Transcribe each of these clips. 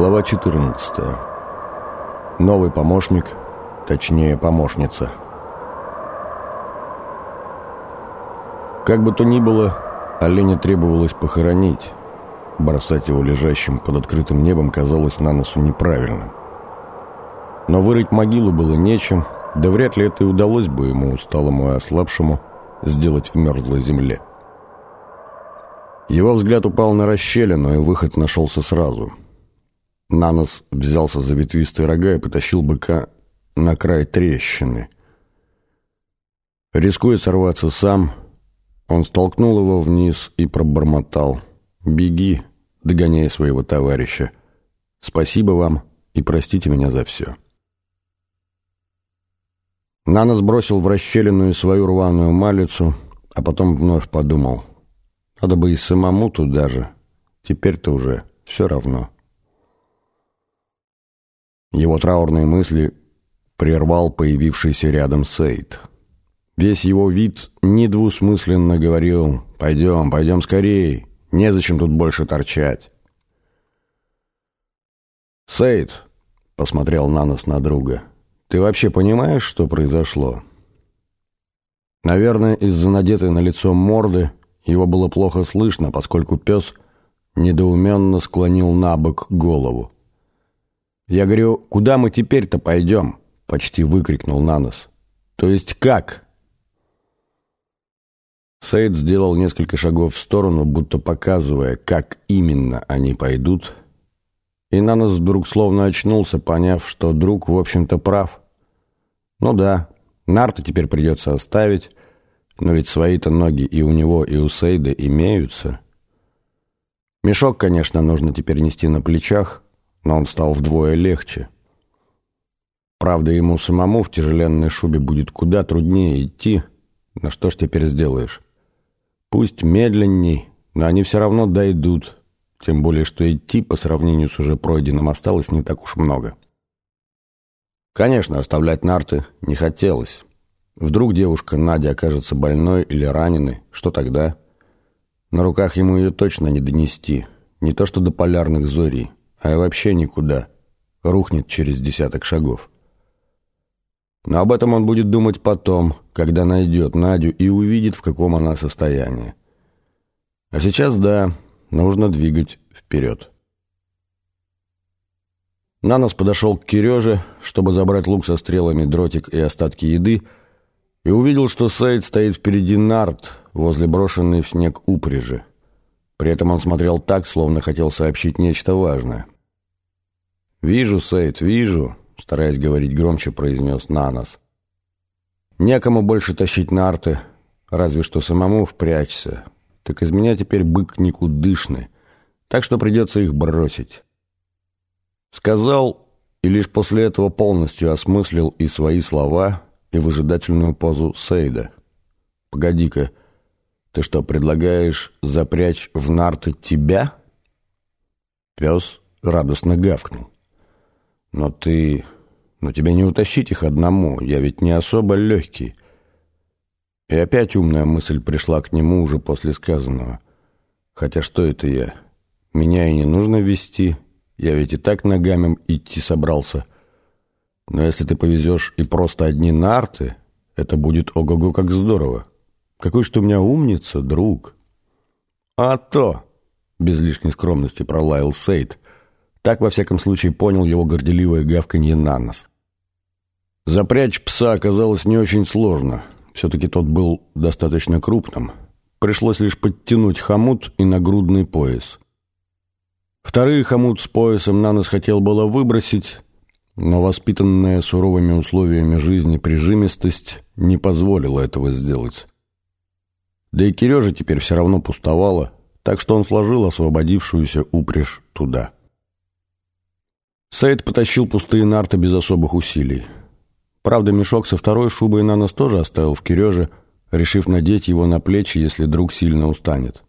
Глава 14. Новый помощник, точнее помощница. Как бы то ни было, оленя требовалось похоронить. Бросать его лежащим под открытым небом казалось на носу неправильным. Но вырыть могилу было нечем, да вряд ли это и удалось бы ему, усталому и ослабшему, сделать в мерзлой земле. Его взгляд упал на расщелину, и выход нашелся сразу – Нанос взялся за ветвистые рога и потащил быка на край трещины. Рискуя сорваться сам, он столкнул его вниз и пробормотал. «Беги, догоняй своего товарища. Спасибо вам и простите меня за все». Нанос бросил в расщелину свою рваную малицу, а потом вновь подумал. «Надо бы и самому туда же. Теперь-то уже все равно». Его траурные мысли прервал появившийся рядом Сейд. Весь его вид недвусмысленно говорил «Пойдем, пойдем скорее, незачем тут больше торчать». «Сейд», — посмотрел Нанос на друга, — «ты вообще понимаешь, что произошло?» Наверное, из-за надетой на лицо морды его было плохо слышно, поскольку пес недоуменно склонил на бок голову. «Я говорю, куда мы теперь-то пойдем?» — почти выкрикнул Нанос. «То есть как?» Сейд сделал несколько шагов в сторону, будто показывая, как именно они пойдут, и Нанос вдруг словно очнулся, поняв, что друг, в общем-то, прав. «Ну да, нарты теперь придется оставить, но ведь свои-то ноги и у него, и у Сейда имеются. Мешок, конечно, нужно теперь нести на плечах, но он стал вдвое легче. Правда, ему самому в тяжеленной шубе будет куда труднее идти, но что ж теперь сделаешь? Пусть медленней, но они все равно дойдут, тем более, что идти по сравнению с уже пройденным осталось не так уж много. Конечно, оставлять нарты не хотелось. Вдруг девушка Надя окажется больной или раненой, что тогда? На руках ему ее точно не донести, не то что до полярных зорей а вообще никуда. Рухнет через десяток шагов. Но об этом он будет думать потом, когда найдет Надю и увидит, в каком она состоянии. А сейчас, да, нужно двигать вперед. Нанос подошел к Киреже, чтобы забрать лук со стрелами, дротик и остатки еды, и увидел, что Сейд стоит впереди нарт, возле брошенной в снег упряжи. При этом он смотрел так, словно хотел сообщить нечто важное. «Вижу, Сейд, вижу», — стараясь говорить громче, произнес Нанос. «Некому больше тащить нарты, разве что самому впрячься. Так из меня теперь бык никудышный, так что придется их бросить». Сказал и лишь после этого полностью осмыслил и свои слова, и выжидательную позу Сейда. «Погоди-ка, ты что, предлагаешь запрячь в нарты тебя?» Пес радостно гавкнул. «Но ты... Но тебе не утащить их одному, я ведь не особо легкий». И опять умная мысль пришла к нему уже после сказанного. «Хотя что это я? Меня и не нужно вести, я ведь и так ногами идти собрался. Но если ты повезешь и просто одни нарты, это будет ого-го как здорово. Какой что у меня умница, друг!» «А то!» — без лишней скромности пролаял Сейд — так, во всяком случае, понял его горделивое гавканье на нос. Запрячь пса оказалось не очень сложно. Все-таки тот был достаточно крупным. Пришлось лишь подтянуть хомут и нагрудный пояс. Второй хомут с поясом на нос хотел было выбросить, но воспитанная суровыми условиями жизни прижимистость не позволила этого сделать. Да и Кирежа теперь все равно пустовала, так что он сложил освободившуюся упряжь туда. Саид потащил пустые нарты без особых усилий. Правда, мешок со второй шубой на нос тоже оставил в Киреже, решив надеть его на плечи, если друг сильно устанет.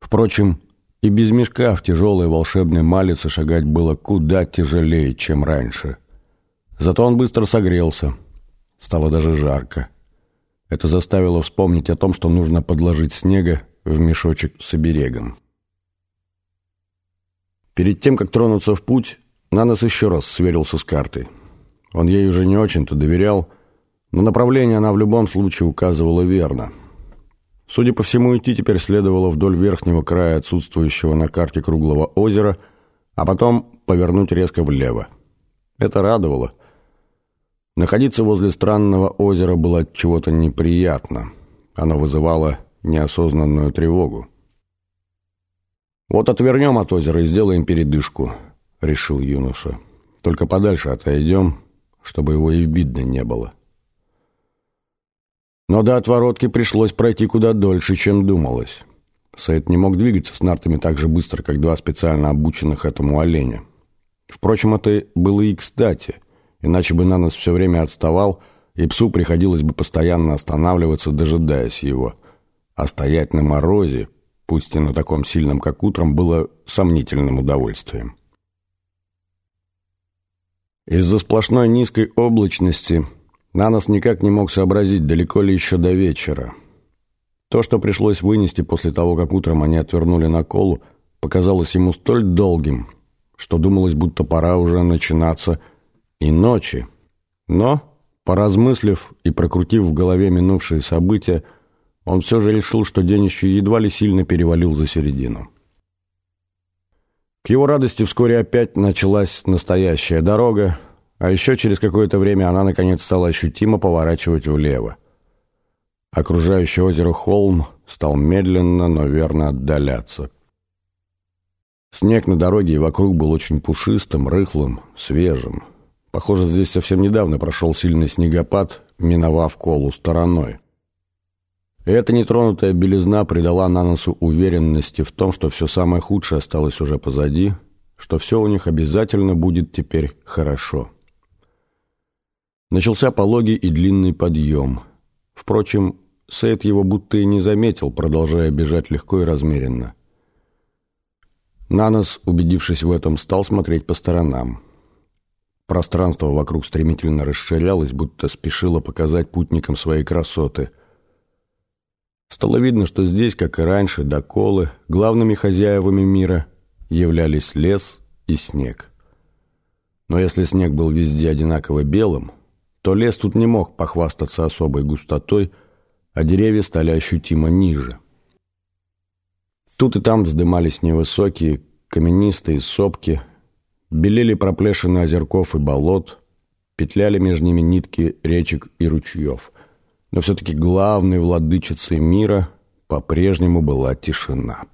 Впрочем, и без мешка в тяжелой волшебной малице шагать было куда тяжелее, чем раньше. Зато он быстро согрелся. Стало даже жарко. Это заставило вспомнить о том, что нужно подложить снега в мешочек с оберегом. Перед тем, как тронуться в путь, Нанос еще раз сверился с картой. Он ей уже не очень-то доверял, но направление она в любом случае указывала верно. Судя по всему, идти теперь следовало вдоль верхнего края отсутствующего на карте круглого озера, а потом повернуть резко влево. Это радовало. Находиться возле странного озера было от чего-то неприятно. Оно вызывало неосознанную тревогу. «Вот отвернем от озера и сделаем передышку», — решил юноша. «Только подальше отойдем, чтобы его и видно не было». Но до отворотки пришлось пройти куда дольше, чем думалось. Саид не мог двигаться с нартами так же быстро, как два специально обученных этому оленя. Впрочем, это было и кстати, иначе бы Нанос все время отставал, и псу приходилось бы постоянно останавливаться, дожидаясь его. А стоять на морозе, пусть и на таком сильном, как утром, было сомнительным удовольствием. Из-за сплошной низкой облачности Нанос никак не мог сообразить, далеко ли еще до вечера. То, что пришлось вынести после того, как утром они отвернули на колу, показалось ему столь долгим, что думалось, будто пора уже начинаться и ночи. Но, поразмыслив и прокрутив в голове минувшие события, он все же решил, что день еще едва ли сильно перевалил за середину. К его радости вскоре опять началась настоящая дорога, а еще через какое-то время она, наконец, стала ощутимо поворачивать влево. Окружающий озеро холм стал медленно, но верно отдаляться. Снег на дороге и вокруг был очень пушистым, рыхлым, свежим. Похоже, здесь совсем недавно прошел сильный снегопад, миновав колу стороной. Эта нетронутая белизна придала Наносу уверенности в том, что все самое худшее осталось уже позади, что все у них обязательно будет теперь хорошо. Начался пологий и длинный подъем. Впрочем, Сейд его будто и не заметил, продолжая бежать легко и размеренно. Нанос, убедившись в этом, стал смотреть по сторонам. Пространство вокруг стремительно расширялось, будто спешило показать путникам свои красоты. Стало видно, что здесь, как и раньше, до колы, главными хозяевами мира являлись лес и снег. Но если снег был везде одинаково белым, то лес тут не мог похвастаться особой густотой, а деревья стали ощутимо ниже. Тут и там вздымались невысокие, каменистые сопки, белели проплешины озерков и болот, петляли между ними нитки речек и ручьев. Но все-таки главной владычицей мира по-прежнему была тишина.